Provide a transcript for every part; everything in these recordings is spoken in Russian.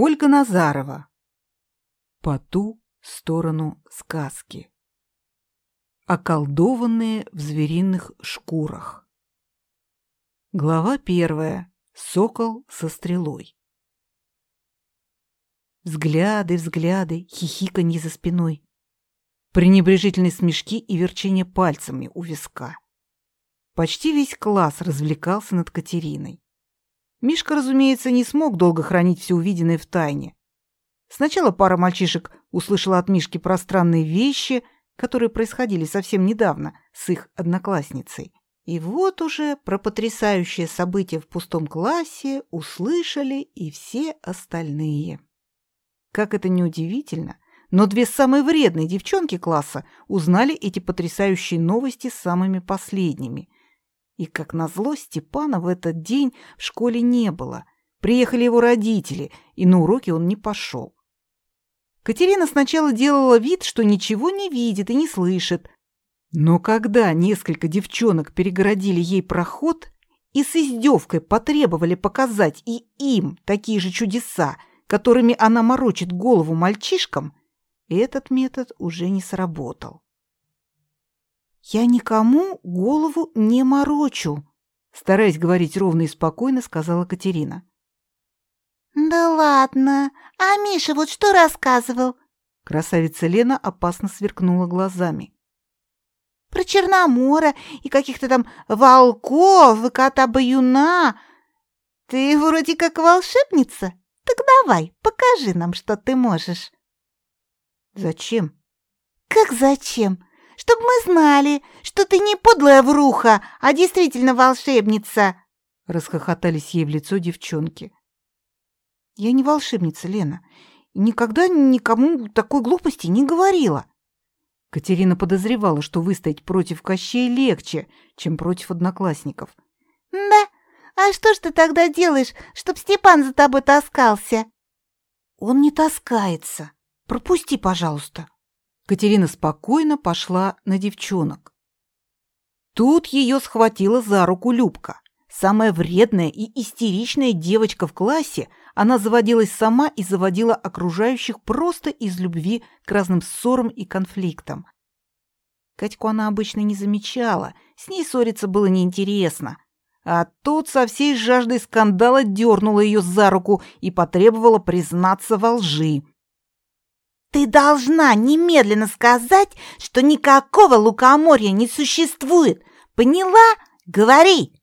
Ольга Назарова. По ту сторону сказки. Околдованные в звериных шкурах. Глава первая. Сокол со стрелой. Взгляды, взгляды, хихиканье за спиной. Пренебрежительные смешки и верчение пальцами у виска. Почти весь класс развлекался над Катериной. Мишка, разумеется, не смог долго хранить все увиденное в тайне. Сначала пара мальчишек услышала от Мишки про странные вещи, которые происходили совсем недавно с их одноклассницей. И вот уже про потрясающее событие в пустом классе услышали и все остальные. Как это ни удивительно, но две самые вредные девчонки класса узнали эти потрясающие новости самыми последними – и, как назло, Степана в этот день в школе не было. Приехали его родители, и на уроки он не пошел. Катерина сначала делала вид, что ничего не видит и не слышит. Но когда несколько девчонок перегородили ей проход и с издевкой потребовали показать и им такие же чудеса, которыми она морочит голову мальчишкам, этот метод уже не сработал. «Я никому голову не морочу», — стараясь говорить ровно и спокойно, сказала Катерина. «Да ладно! А Миша вот что рассказывал?» Красавица Лена опасно сверкнула глазами. «Про Черномора и каких-то там волков и кота-баюна. Ты вроде как волшебница. Так давай, покажи нам, что ты можешь». «Зачем?» «Как зачем? Чтобы мы знали, что ты не подлая вруха, а действительно волшебница!» Расхохотались ей в лицо девчонки. «Я не волшебница, Лена, никогда никому такой глупости не говорила». Катерина подозревала, что выстоять против Кощей легче, чем против одноклассников. «Да? А что ж ты тогда делаешь, чтоб Степан за тобой таскался?» «Он не таскается. Пропусти, пожалуйста». Катерина спокойно пошла на девчонок. Тут ее схватила за руку Любка. Самая вредная и истеричная девочка в классе, она заводилась сама и заводила окружающих просто из любви к разным ссорам и конфликтам. Катьку она обычно не замечала, с ней ссориться было неинтересно. А тут со всей жаждой скандала дернула ее за руку и потребовала признаться во лжи. Ты должна немедленно сказать, что никакого лукоморья не существует. Поняла? Говори.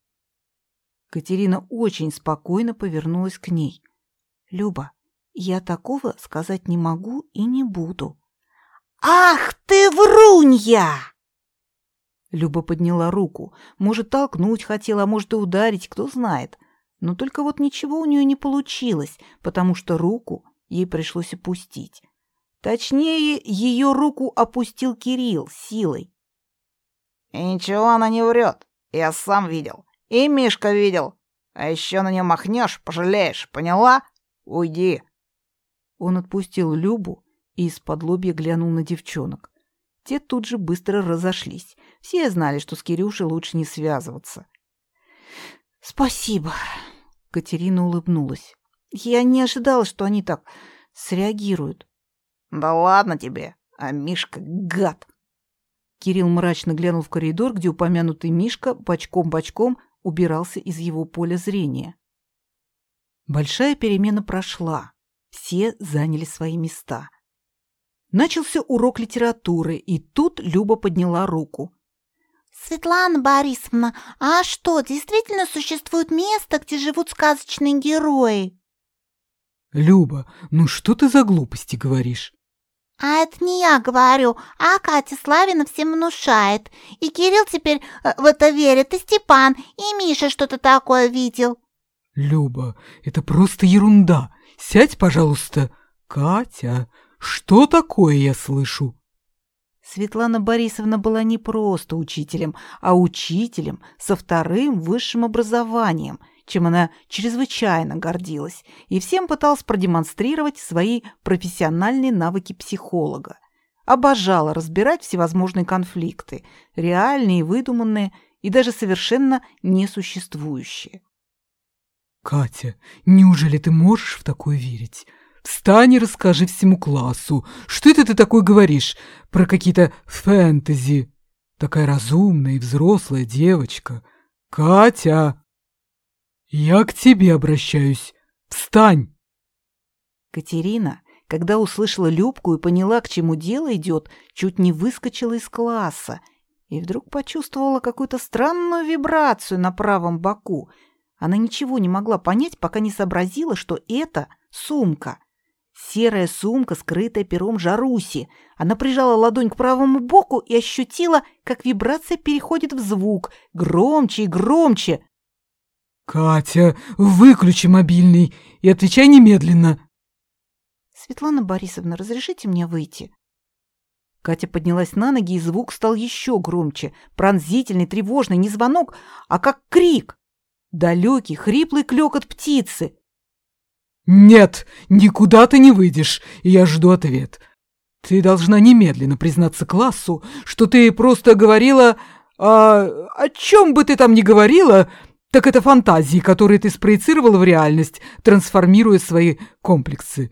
Катерина очень спокойно повернулась к ней. Люба, я такого сказать не могу и не буду. Ах ты врунья! Люба подняла руку. Может, толкнуть хотела, а может и ударить, кто знает. Но только вот ничего у нее не получилось, потому что руку ей пришлось опустить. Точнее, ее руку опустил Кирилл силой. И ничего она не врет. Я сам видел. И Мишка видел. А еще на нее махнешь, пожалеешь, поняла? Уйди. Он отпустил Любу и из-под лобья глянул на девчонок. Те тут же быстро разошлись. Все знали, что с Кирюшей лучше не связываться. «Спасибо», — Катерина улыбнулась. «Я не ожидала, что они так среагируют. «Да ладно тебе, а Мишка гад!» Кирилл мрачно глянул в коридор, где упомянутый Мишка бочком-бочком убирался из его поля зрения. Большая перемена прошла. Все заняли свои места. Начался урок литературы, и тут Люба подняла руку. «Светлана Борисовна, а что, действительно существует место, где живут сказочные герои?» «Люба, ну что ты за глупости говоришь?» А это не я говорю, а Катя Славина всем внушает. И Кирилл теперь э, в это верит, и Степан, и Миша что-то такое видел. Люба, это просто ерунда. Сядь, пожалуйста. Катя, что такое я слышу? Светлана Борисовна была не просто учителем, а учителем со вторым высшим образованием – чем она чрезвычайно гордилась, и всем пыталась продемонстрировать свои профессиональные навыки психолога. Обожала разбирать всевозможные конфликты, реальные и выдуманные, и даже совершенно несуществующие. «Катя, неужели ты можешь в такое верить? встань и расскажи всему классу, что это ты такое говоришь про какие-то фэнтези. Такая разумная и взрослая девочка. Катя, я к тебе обращаюсь. Встань!» Катерина, когда услышала Любку и поняла, к чему дело идет, чуть не выскочила из класса и вдруг почувствовала какую-то странную вибрацию на правом боку. Она ничего не могла понять, пока не сообразила, что это сумка. Серая сумка, скрытая пером Жаруси. Она прижала ладонь к правому боку и ощутила, как вибрация переходит в звук, громче и громче. «Катя, выключи мобильный и отвечай немедленно!» «Светлана Борисовна, разрешите мне выйти?» Катя поднялась на ноги, и звук стал еще громче. Пронзительный, тревожный, не звонок, а как крик. Далекий, хриплый клёкот птицы. «Нет, никуда ты не выйдешь, я жду ответ. Ты должна немедленно признаться классу, что ты просто говорила... А, о чем бы ты там ни говорила, так это фантазии, которые ты спроецировала в реальность, трансформируя свои комплексы.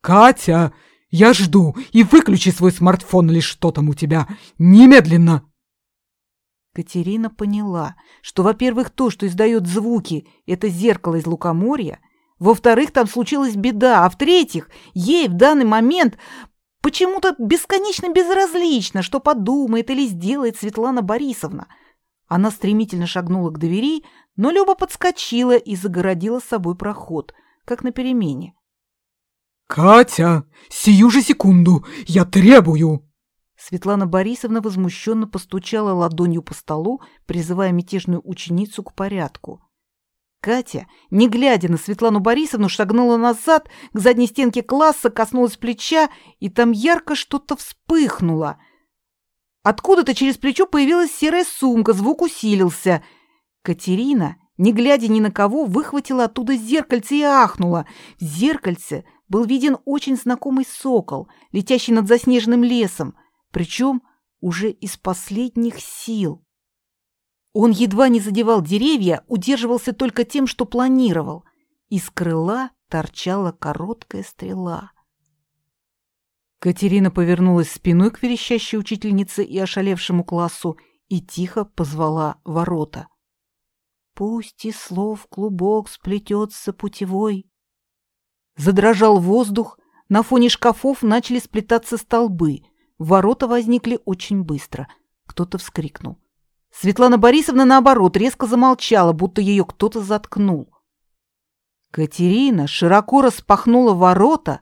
Катя, я жду, и выключи свой смартфон или что там у тебя. Немедленно!» Катерина поняла, что, во-первых, то, что издает звуки, это зеркало из лукоморья, во-вторых, там случилась беда, а в-третьих, ей в данный момент почему-то бесконечно безразлично, что подумает или сделает Светлана Борисовна. Она стремительно шагнула к двери, но Люба подскочила и загородила с собой проход, как на перемене. «Катя, сию же секунду! Я требую!» Светлана Борисовна возмущенно постучала ладонью по столу, призывая мятежную ученицу к порядку. Катя, не глядя на Светлану Борисовну, шагнула назад к задней стенке класса, коснулась плеча, и там ярко что-то вспыхнуло. Откуда-то через плечо появилась серая сумка, звук усилился — Катерина, не глядя ни на кого, выхватила оттуда зеркальце и ахнула. В зеркальце был виден очень знакомый сокол, летящий над заснеженным лесом, причем уже из последних сил. Он едва не задевал деревья, удерживался только тем, что планировал. Из крыла торчала короткая стрела. Катерина повернулась спиной к верещащей учительнице и ошалевшему классу и тихо позвала ворота. Пусть и слов клубок сплетется путевой. Задрожал воздух, на фоне шкафов начали сплетаться столбы. Ворота возникли очень быстро. Кто-то вскрикнул. Светлана Борисовна, наоборот, резко замолчала, будто ее кто-то заткнул. Катерина широко распахнула ворота,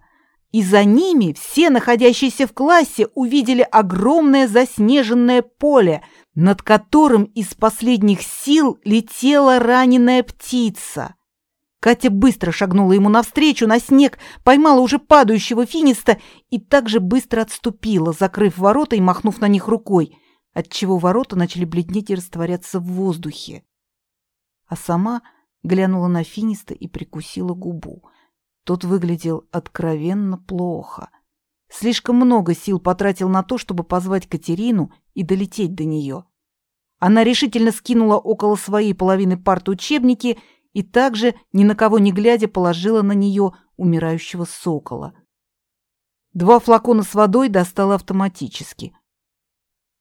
и за ними все находящиеся в классе увидели огромное заснеженное поле — над которым из последних сил летела раненая птица. Катя быстро шагнула ему навстречу на снег, поймала уже падающего финиста и также быстро отступила, закрыв ворота и махнув на них рукой, отчего ворота начали бледнеть и растворяться в воздухе. А сама глянула на финиста и прикусила губу. Тот выглядел откровенно плохо. Слишком много сил потратил на то, чтобы позвать Катерину и долететь до нее. Она решительно скинула около своей половины парты учебники и также, ни на кого не глядя, положила на нее умирающего сокола. Два флакона с водой достала автоматически.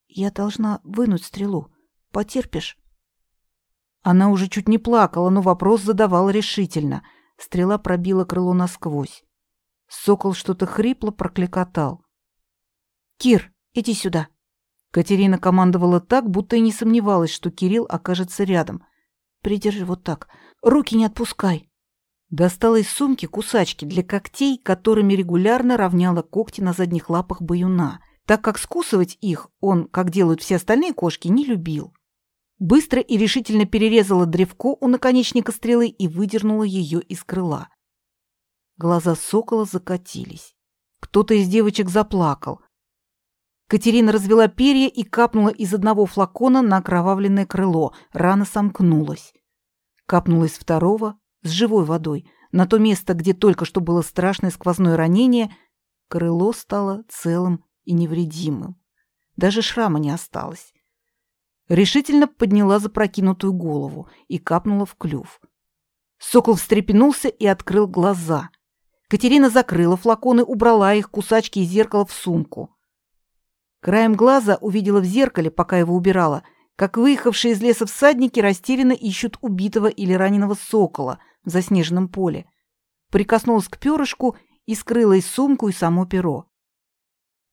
«Я должна вынуть стрелу. Потерпишь?» Она уже чуть не плакала, но вопрос задавала решительно. Стрела пробила крыло насквозь. Сокол что-то хрипло прокликотал. «Кир, иди сюда!» Катерина командовала так, будто и не сомневалась, что Кирилл окажется рядом. «Придержи вот так. Руки не отпускай». Достала из сумки кусачки для когтей, которыми регулярно равняла когти на задних лапах баюна, так как скусывать их он, как делают все остальные кошки, не любил. Быстро и решительно перерезала древко у наконечника стрелы и выдернула ее из крыла. Глаза сокола закатились. Кто-то из девочек заплакал. Катерина развела перья и капнула из одного флакона на окровавленное крыло. Рана сомкнулась. Капнула из второго с живой водой. На то место, где только что было страшное сквозное ранение, крыло стало целым и невредимым. Даже шрама не осталось. Решительно подняла запрокинутую голову и капнула в клюв. Сокол встрепенулся и открыл глаза. Катерина закрыла флаконы, убрала их, кусачки и зеркало в сумку. Краем глаза увидела в зеркале, пока его убирала, как выехавшие из леса всадники растерянно ищут убитого или раненого сокола в заснеженном поле. Прикоснулась к перышку и скрыла из сумку и само перо.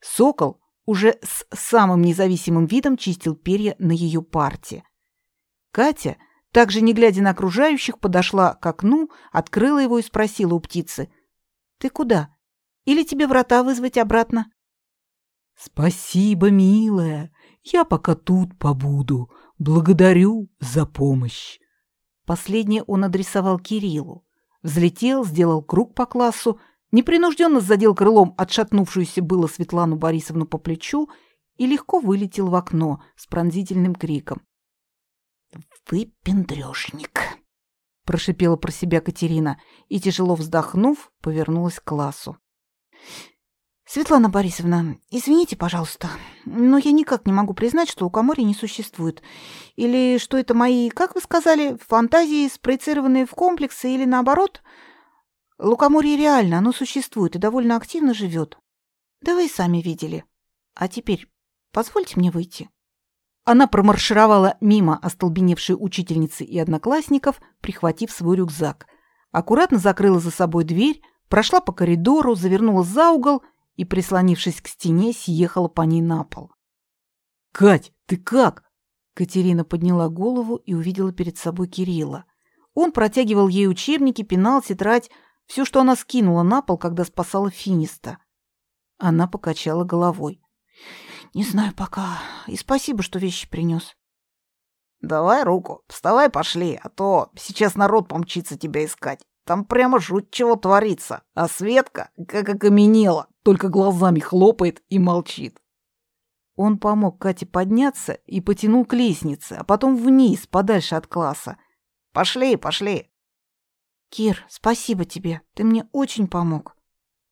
Сокол уже с самым независимым видом чистил перья на ее парте. Катя, также не глядя на окружающих, подошла к окну, открыла его и спросила у птицы. «Ты куда? Или тебе врата вызвать обратно?» «Спасибо, милая. Я пока тут побуду. Благодарю за помощь». Последнее он адресовал Кириллу. Взлетел, сделал круг по классу, непринужденно задел крылом отшатнувшуюся было Светлану Борисовну по плечу и легко вылетел в окно с пронзительным криком. «Выпендрёжник!» — прошипела про себя Катерина и, тяжело вздохнув, повернулась к классу. «Светлана Борисовна, извините, пожалуйста, но я никак не могу признать, что лукоморья не существует. Или что это мои, как вы сказали, фантазии, спроецированные в комплексы, или наоборот. Лукоморье реально, оно существует и довольно активно живет. Да вы и сами видели. А теперь позвольте мне выйти». Она промаршировала мимо остолбеневшей учительницы и одноклассников, прихватив свой рюкзак. Аккуратно закрыла за собой дверь, прошла по коридору, завернула за угол и, прислонившись к стене, съехала по ней на пол. «Кать, ты как?» Катерина подняла голову и увидела перед собой Кирилла. Он протягивал ей учебники, пенал, тетрадь, все, что она скинула на пол, когда спасала Финиста. Она покачала головой. Не знаю пока. И спасибо, что вещи принес. Давай руку, вставай, пошли, а то сейчас народ помчится тебя искать. Там прямо жуть чего творится, а Светка как окаменела, только глазами хлопает и молчит. Он помог Кате подняться и потянул к лестнице, а потом вниз, подальше от класса. Пошли, пошли. Кир, спасибо тебе, ты мне очень помог.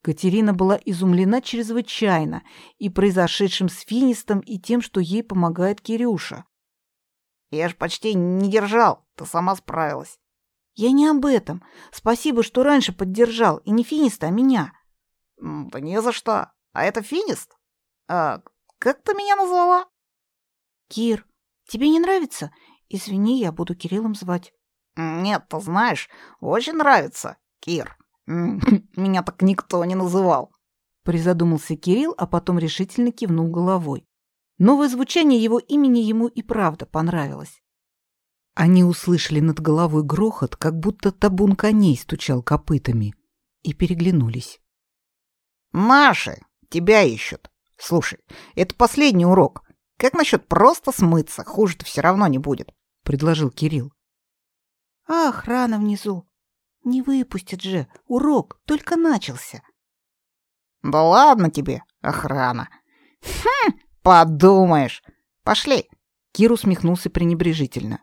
Катерина была изумлена чрезвычайно и произошедшим с Финистом, и тем, что ей помогает Кирюша. «Я ж почти не держал, ты сама справилась». «Я не об этом. Спасибо, что раньше поддержал, и не Финиста, а меня». «Да не за что. А это Финист? А как ты меня назвала?» «Кир, тебе не нравится? Извини, я буду Кириллом звать». «Нет, ты знаешь, очень нравится, Кир». Меня так никто не называл. Призадумался Кирилл, а потом решительно кивнул головой. Новое звучание его имени ему и правда понравилось. Они услышали над головой грохот, как будто табун коней стучал копытами, и переглянулись. «Маши, тебя ищут. Слушай, это последний урок. Как насчет просто смыться? Хуже-то все равно не будет», — предложил Кирилл. «А охрана внизу? Не выпустят же, урок только начался. Да ладно тебе, охрана. Хм, подумаешь. Пошли. Кир усмехнулся пренебрежительно.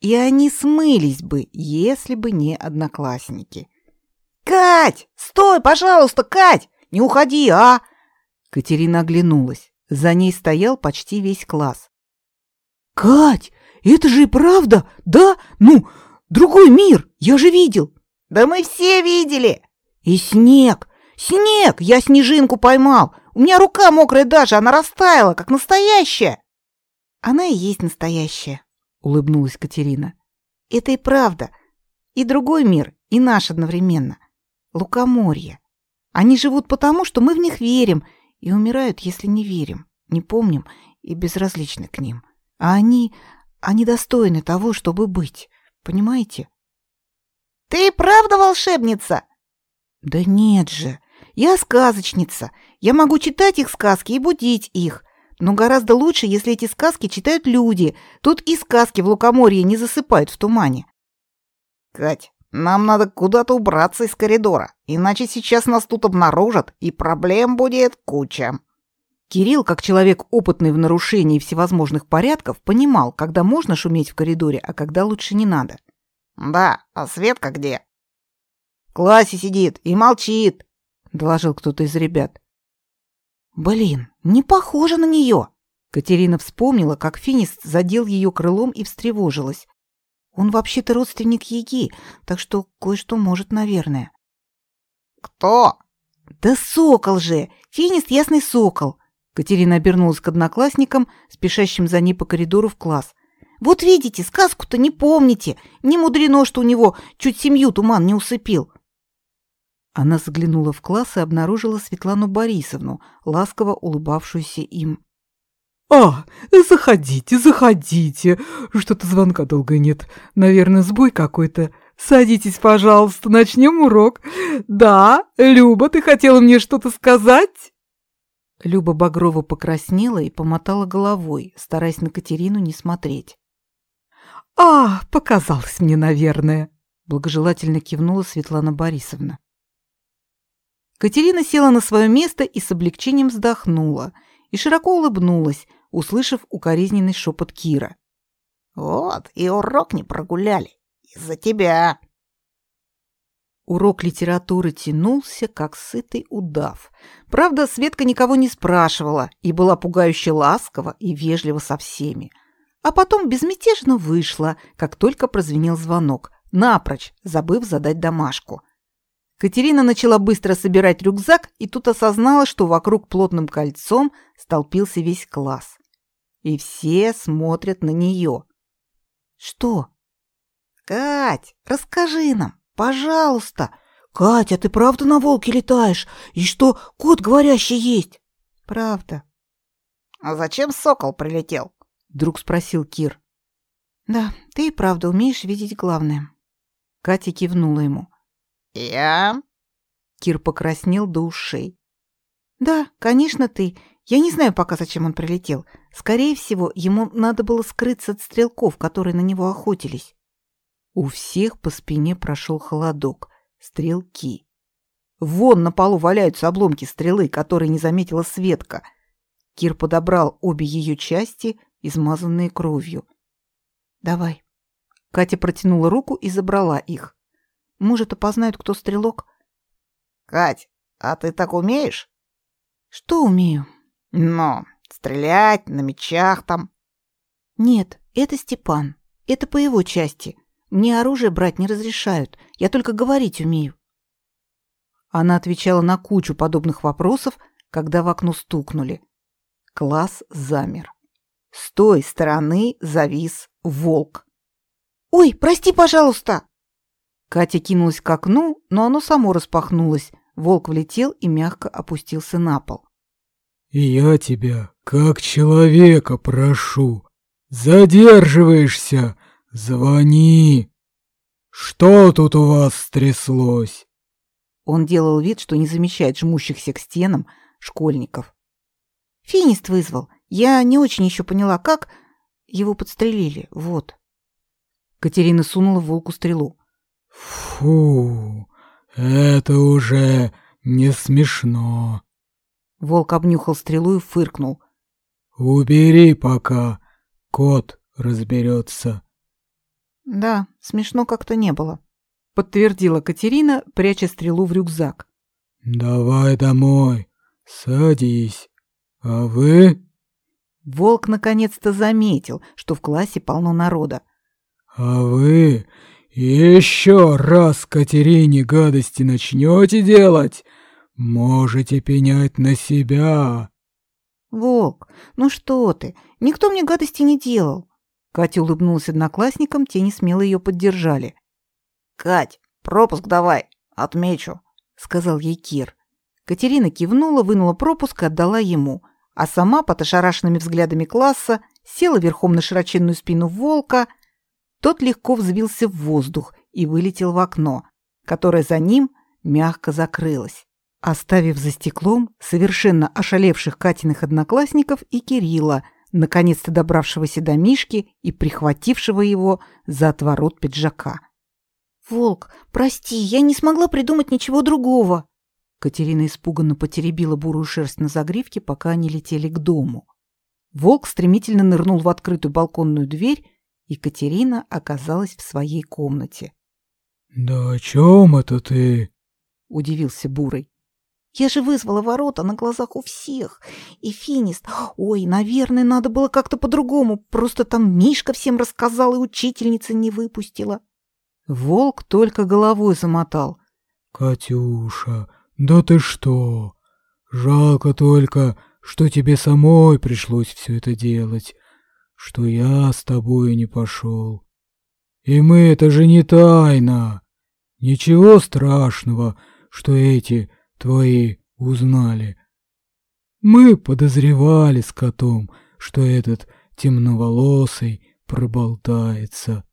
И они смылись бы, если бы не одноклассники. Кать, стой, пожалуйста, Кать, не уходи, а? Катерина оглянулась. За ней стоял почти весь класс. Кать, это же и правда, да? Ну, другой мир, я же видел. Да мы все видели. И снег. Снег! Я снежинку поймал. У меня рука мокрая даже, она растаяла, как настоящая. Она и есть настоящая, улыбнулась Катерина. Это и правда. И другой мир, и наш одновременно. Лукоморье. Они живут потому, что мы в них верим, и умирают, если не верим, не помним и безразличны к ним. А они, они достойны того, чтобы быть. Понимаете? Ты правда волшебница? Да нет же. Я сказочница. Я могу читать их сказки и будить их. Но гораздо лучше, если эти сказки читают люди. Тут и сказки в Лукоморье не засыпают в тумане. Кать, нам надо куда-то убраться из коридора, иначе сейчас нас тут обнаружат, и проблем будет куча. Кирилл, как человек опытный в нарушении всевозможных порядков, понимал, когда можно шуметь в коридоре, а когда лучше не надо. Да, а Светка где? В классе сидит и молчит, доложил кто-то из ребят. Блин, не похоже на нее. Катерина вспомнила, как Финист задел ее крылом и встревожилась. Он вообще-то родственник Еги, так что кое-что может, наверное. Кто? Да сокол же! Финист ясный сокол. Катерина обернулась к одноклассникам, спешащим за ней по коридору в класс. Вот видите, сказку-то не помните. Не мудрено, что у него чуть семью туман не усыпил. Она заглянула в класс и обнаружила Светлану Борисовну, ласково улыбавшуюся им. «А, заходите, заходите. Что-то звонка долго нет. Наверное, сбой какой-то. Садитесь, пожалуйста, начнем урок. Да, Люба, ты хотела мне что-то сказать?» Люба Багрова покраснела и помотала головой, стараясь на Катерину не смотреть. «А, показалось мне, наверное», — благожелательно кивнула Светлана Борисовна. Катерина села на свое место и с облегчением вздохнула и широко улыбнулась, услышав укоризненный шепот Кира. «Вот, и урок не прогуляли. Из-за тебя». Урок литературы тянулся, как сытый удав. Правда, Светка никого не спрашивала и была пугающе ласкова и вежлива со всеми. А потом безмятежно вышла, как только прозвенел звонок, напрочь забыв задать домашку. Катерина начала быстро собирать рюкзак и тут осознала, что вокруг плотным кольцом столпился весь класс. И все смотрят на нее. «Что?» «Кать, расскажи нам, Пожалуйста. Катя, ты правда на волке летаешь? И что, кот говорящий есть? Правда. А зачем сокол прилетел? Вдруг спросил Кир. Да, ты и правда умеешь видеть главное. Катя кивнула ему. Я? Кир покраснел до ушей. Да, конечно, ты. Я не знаю пока, зачем он прилетел. Скорее всего, ему надо было скрыться от стрелков, которые на него охотились. У всех по спине прошел холодок. Стрелки. Вон на полу валяются обломки стрелы, которые не заметила Светка. Кир подобрал обе ее части, измазанные кровью. «Давай». Катя протянула руку и забрала их. «Может, опознают, кто стрелок?» «Кать, а ты так умеешь?» «Что умею?» «Ну, стрелять на мечах там». «Нет, это Степан. Это по его части. Мне оружие брать не разрешают, я только говорить умею. Она отвечала на кучу подобных вопросов, когда в окно стукнули. Класс замер. С той стороны завис волк. «Ой, прости, пожалуйста!» Катя кинулась к окну, но оно само распахнулось. Волк влетел и мягко опустился на пол. «Я тебя, как человека, прошу. Задерживаешься, «Звони! Что тут у вас стряслось?» Он делал вид, что не замечает жмущихся к стенам школьников. «Финист вызвал. Я не очень еще поняла, как. Его подстрелили. Вот». Катерина сунула волку стрелу. «Фу, это уже не смешно». Волк обнюхал стрелу и фыркнул. «Убери пока, кот разберется». Да, смешно как-то не было, подтвердила Катерина, пряча стрелу в рюкзак. Давай домой. Садись. А вы? Волк наконец-то заметил, что в классе полно народа. А вы еще раз Катерине гадости начнете делать, можете пенять на себя. Волк, ну что ты? Никто мне гадости не делал. Катя улыбнулась одноклассникам, те не смело ее поддержали. «Кать, пропуск давай, отмечу», — сказал ей Кир. Катерина кивнула, вынула пропуск и отдала ему, а сама под ошарашенными взглядами класса села верхом на широченную спину волка. Тот легко взвился в воздух и вылетел в окно, которое за ним мягко закрылось, оставив за стеклом совершенно ошалевших Катиных одноклассников и Кирилла — наконец-то добравшегося до Мишки и прихватившего его за отворот пиджака. «Волк, прости, я не смогла придумать ничего другого!» Катерина испуганно потеребила бурую шерсть на загривке, пока они летели к дому. Волк стремительно нырнул в открытую балконную дверь, и Катерина оказалась в своей комнате. «Да о чем это ты?» — удивился Бурый. Я же вызвала ворота на глазах у всех. И Финист... Ой, наверное, надо было как-то по-другому. Просто там Мишка всем рассказал, и учительница не выпустила. Волк только головой замотал. «Катюша, Да ты что? Жалко только, что тебе самой пришлось все это делать, что я с тобой не пошел. И мы это же не тайна. Ничего страшного, что эти твои узнали. Мы подозревали с котом, что этот темноволосый проболтается.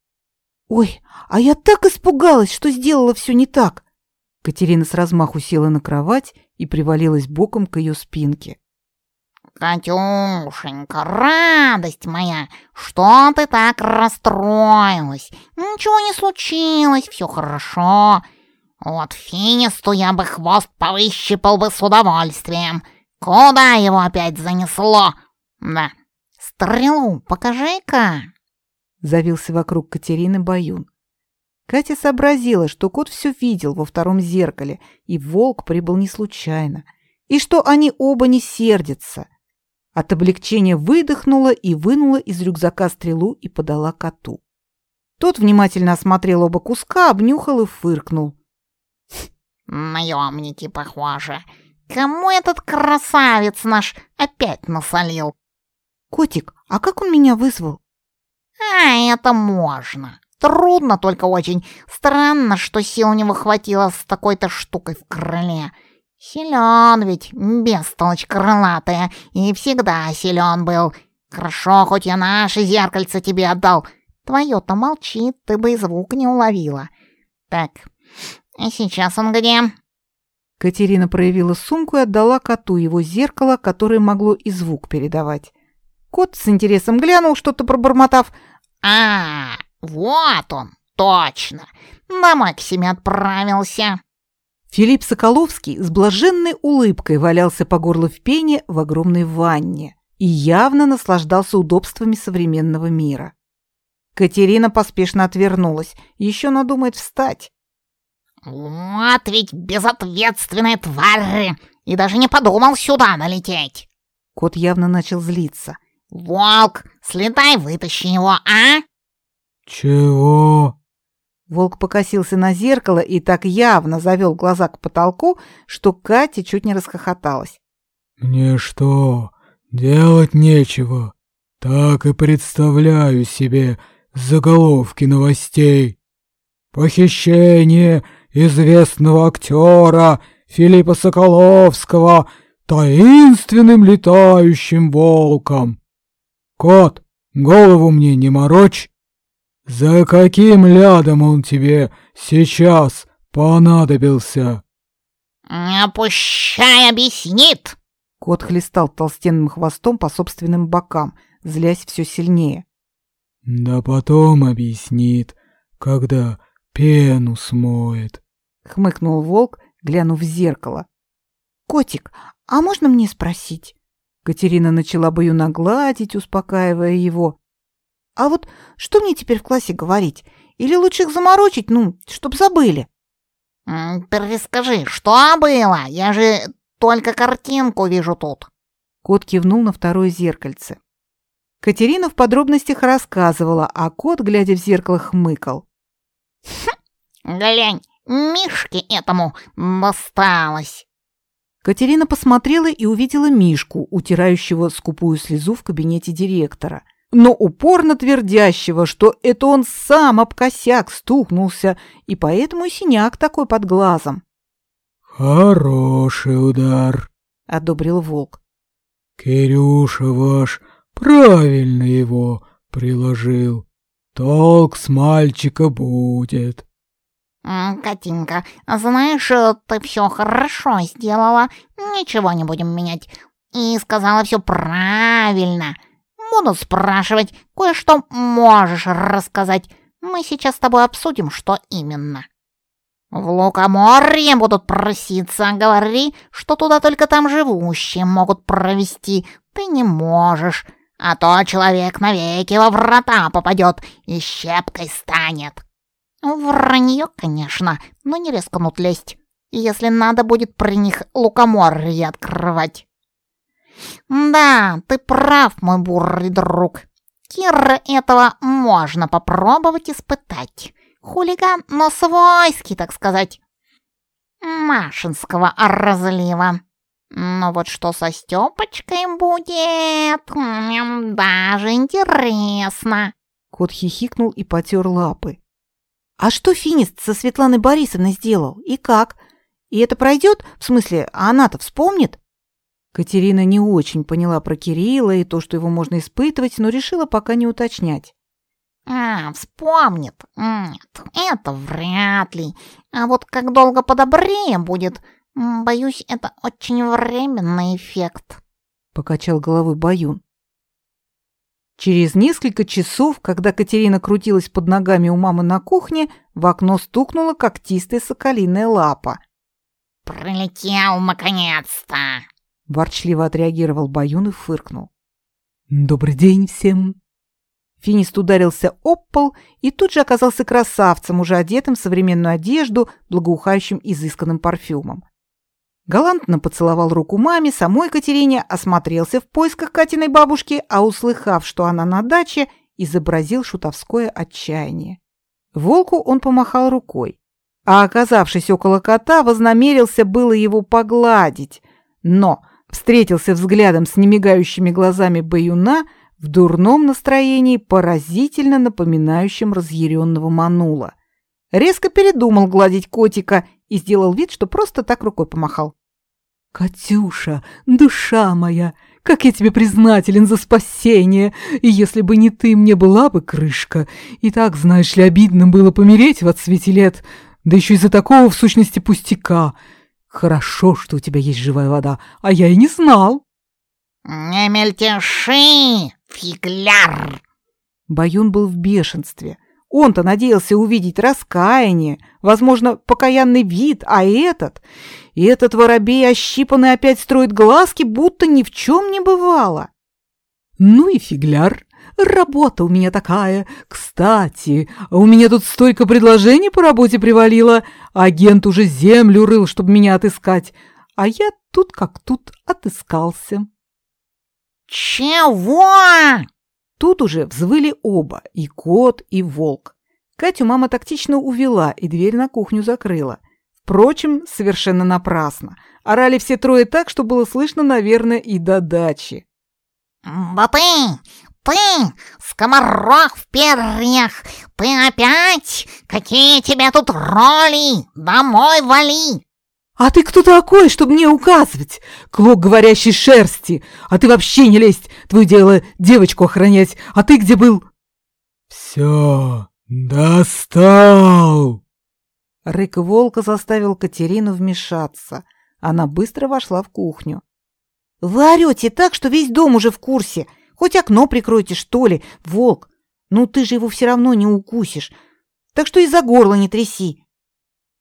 Ой, а я так испугалась, что сделала все не так. Катерина с размаху села на кровать и привалилась боком к ее спинке. «Катюшенька, радость моя, что ты так расстроилась? Ничего не случилось, все хорошо. Вот Финисту я бы хвост повыщипал бы с удовольствием. Куда его опять занесло? Да, стрелу покажи-ка!» Завился вокруг Катерины Баюн. Катя сообразила, что кот все видел во втором зеркале, и волк прибыл не случайно, и что они оба не сердятся. От облегчения выдохнула и вынула из рюкзака стрелу и подала коту. Тот внимательно осмотрел оба куска, обнюхал и фыркнул. «Наемники, похоже. Кому этот красавец наш опять насолил?» «Котик, а как он меня вызвал?» «А, это можно. Трудно только очень. Странно, что сил у него хватило с такой-то штукой в крыле. Силен ведь, бестолочь крылатая, и всегда силен был. Хорошо, хоть я наше зеркальце тебе отдал. Твое-то молчит, ты бы и звук не уловила. Так, а сейчас он где?» Катерина проявила сумку и отдала коту его зеркало, которое могло и звук передавать. Кот с интересом глянул, что-то пробормотав. «А, вот он, точно. Домой к себе отправился». Филипп Соколовский с блаженной улыбкой валялся по горло в пене в огромной ванне и явно наслаждался удобствами современного мира. Катерина поспешно отвернулась, еще надумает встать. «Вот ведь безответственная тварь! И даже не подумал сюда налететь!» Кот явно начал злиться. «Волк, слетай, вытащи его, а?» «Чего?» Волк покосился на зеркало и так явно завел глаза к потолку, что Катя чуть не расхохоталась. «Мне что, делать нечего? Так и представляю себе заголовки новостей. Похищение известного актера Филиппа Соколовского таинственным летающим волком. Кот, голову мне не морочь. «За каким лядом он тебе сейчас понадобился?» «Не пущай объяснит!» Кот хлестал толстенным хвостом по собственным бокам, злясь все сильнее. «Да потом объяснит, когда пену смоет», — хмыкнул волк, глянув в зеркало. «Котик, а можно мне спросить?» Катерина начала баюна гладить, успокаивая его. А вот что мне теперь в классе говорить? Или лучше их заморочить, ну, чтоб забыли? «Перескажи, что было? Я же только картинку вижу тут». Кот кивнул на второе зеркальце. Катерина в подробностях рассказывала, а кот, глядя в зеркало, хмыкал. «Хм, глянь, Мишке этому досталось». Катерина посмотрела и увидела Мишку, утирающего скупую слезу в кабинете директора но упорно твердящего, что это он сам об косяк стукнулся, и поэтому и синяк такой под глазом. «Хороший удар», — одобрил волк. «Кирюша ваш правильно его приложил. Толк с мальчика будет». «Катинка, знаешь, ты все хорошо сделала, ничего не будем менять. И сказала все правильно. Буду спрашивать, кое-что можешь рассказать. Мы сейчас с тобой обсудим, что именно. В Лукоморье будут проситься, говори, что туда только там живущие могут провести. Ты не можешь, а то человек навеки во врата попадет и щепкой станет. Вранье, конечно, но не рискнут лезть, если надо будет при них лукоморье открывать. «Да, ты прав, мой бурый друг. Кира этого можно попробовать испытать. Хулиган, но свойский, так сказать. Машинского разлива. Но вот что со Стёпочкой будет, даже интересно. Кот хихикнул и потер лапы. А что Финист со Светланой Борисовной сделал? И как? И это пройдет? В смысле, а она-то вспомнит? Катерина не очень поняла про Кирилла и то, что его можно испытывать, но решила пока не уточнять. «А, вспомнит? Нет, это вряд ли. А вот как долго подобрее будет, боюсь, это очень временный эффект», — покачал головой Баюн. Через несколько часов, когда Катерина крутилась под ногами у мамы на кухне, в окно стукнула когтистая соколиная лапа. «Прилетел, наконец-то!» — ворчливо отреагировал Баюн и фыркнул. «Добрый день всем!» Финист ударился об пол и тут же оказался красавцем, уже одетым в современную одежду, благоухающим изысканным парфюмом. Галантно поцеловал руку маме, самой Катерине осмотрелся в поисках Катиной бабушки, а услыхав, что она на даче, изобразил шутовское отчаяние. Волку он помахал рукой, а, оказавшись около кота, вознамерился было его погладить, но встретился взглядом с немигающими глазами баюна – в дурном настроении, поразительно напоминающем разъяренного манула. Резко передумал гладить котика и сделал вид, что просто так рукой помахал. «Катюша, душа моя, как я тебе признателен за спасение! И если бы не ты, мне была бы крышка. И так, знаешь ли, обидно было помереть в отсвете лет, да еще из-за такого, в сущности, пустяка. Хорошо, что у тебя есть живая вода, а я и не знал». «Не мельтеши, фигляр!» Баюн был в бешенстве. Он-то надеялся увидеть раскаяние, возможно, покаянный вид, а этот... И этот воробей ощипанный опять строит глазки, будто ни в чем не бывало. «Ну и фигляр!» Работа у меня такая. Кстати, у меня тут столько предложений по работе привалило. Агент уже землю рыл, чтобы меня отыскать. А я тут как тут отыскался. «Чего?» Тут уже взвыли оба, и кот, и волк. Катю мама тактично увела и дверь на кухню закрыла. Впрочем, совершенно напрасно. Орали все трое так, что было слышно, наверное, и до дачи. «Да ты, ты, скоморох в перьях, ты опять? Какие тебе тут роли? Домой вали!» «А ты кто такой, чтобы мне указывать? Клок говорящей шерсти! А ты вообще не лезть! Твое дело девочку охранять! А ты где был?» «Все, достал!» Рык волка заставил Катерину вмешаться. Она быстро вошла в кухню. «Вы орете так, что весь дом уже в курсе. Хоть окно прикройте, что ли, волк. Ну ты же его все равно не укусишь. Так что и за горло не тряси.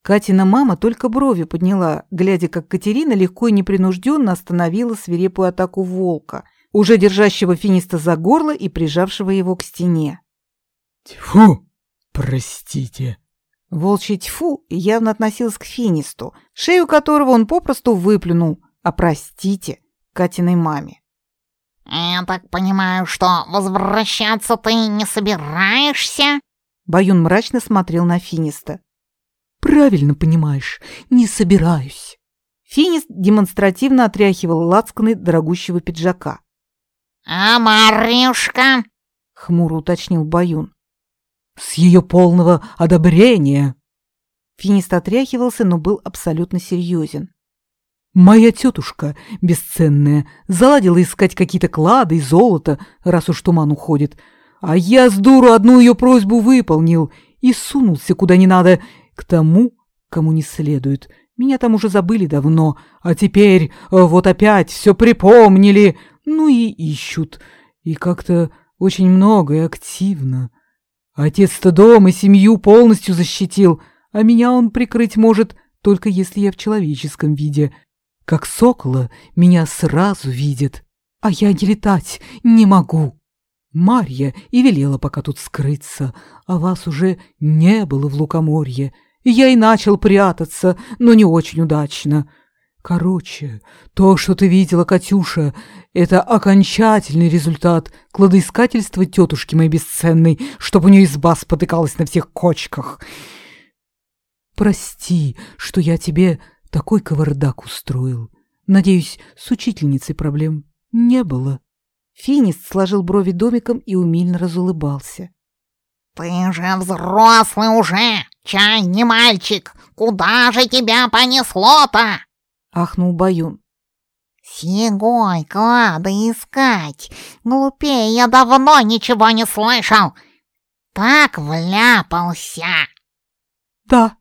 Катина мама только брови подняла, глядя, как Катерина легко и непринужденно остановила свирепую атаку волка, уже держащего финиста за горло и прижавшего его к стене. «Тьфу! Простите!» Волчий тьфу явно относилась к финисту, шею которого он попросту выплюнул, а простите, Катиной маме. «Я так понимаю, что возвращаться ты не собираешься?» Баюн мрачно смотрел на Финиста. Правильно понимаешь, не собираюсь. Финист демонстративно отряхивал лацканы дорогущего пиджака. «А Марюшка?» — хмуро уточнил Баюн. «С ее полного одобрения!» Финист отряхивался, но был абсолютно серьезен. «Моя тетушка, бесценная, заладила искать какие-то клады и золото, раз уж туман уходит. А я с дуру одну ее просьбу выполнил и сунулся куда не надо, к тому, кому не следует. Меня там уже забыли давно, а теперь э, вот опять все припомнили, ну и ищут. И как-то очень много и активно. Отец-то дом и семью полностью защитил, а меня он прикрыть может, только если я в человеческом виде. Как сокола меня сразу видит, а я не летать не могу. Марья и велела пока тут скрыться, а вас уже не было в Лукоморье. Я и начал прятаться, но не очень удачно. Короче, то, что ты видела, Катюша, это окончательный результат кладоискательства тетушки моей бесценной, чтобы у нее изба спотыкалась на всех кочках. Прости, что я тебе такой кавардак устроил. Надеюсь, с учительницей проблем не было. Финист сложил брови домиком и умильно разулыбался. «Ты же взрослый уже! Чай не мальчик! Куда же тебя понесло-то?» — ахнул Баюн. «Сигой клады искать! Глупее я давно ничего не слышал! Так вляпался!» «Да,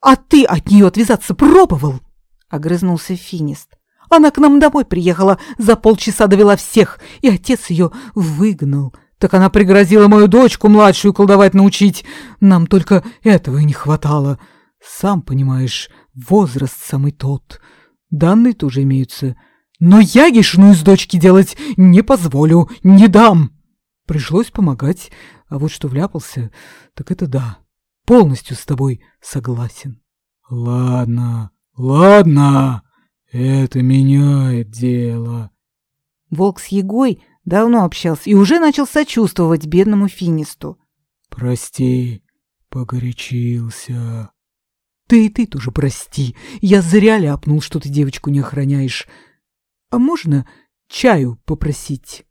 а ты от нее отвязаться пробовал?» — огрызнулся Финист. «Она к нам домой приехала, за полчаса довела всех, и отец ее выгнал. Так она пригрозила мою дочку младшую колдовать научить. Нам только этого и не хватало. Сам понимаешь, возраст самый тот. Данные тоже имеются. Но я ешну из дочки делать не позволю, не дам. Пришлось помогать, а вот что вляпался, так это да. Полностью с тобой согласен. Ладно, ладно, это меняет дело. Волк с Егой давно общался и уже начал сочувствовать бедному финисту. Прости, погорячился. Ты и ты тоже прости. Я зря ляпнул, что ты девочку не охраняешь. А можно чаю попросить?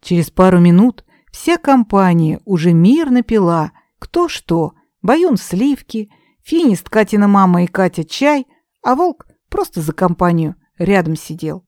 Через пару минут вся компания уже мирно пила, кто что, Баюн сливки, Финист Катина мама и Катя чай, а Волк просто за компанию рядом сидел.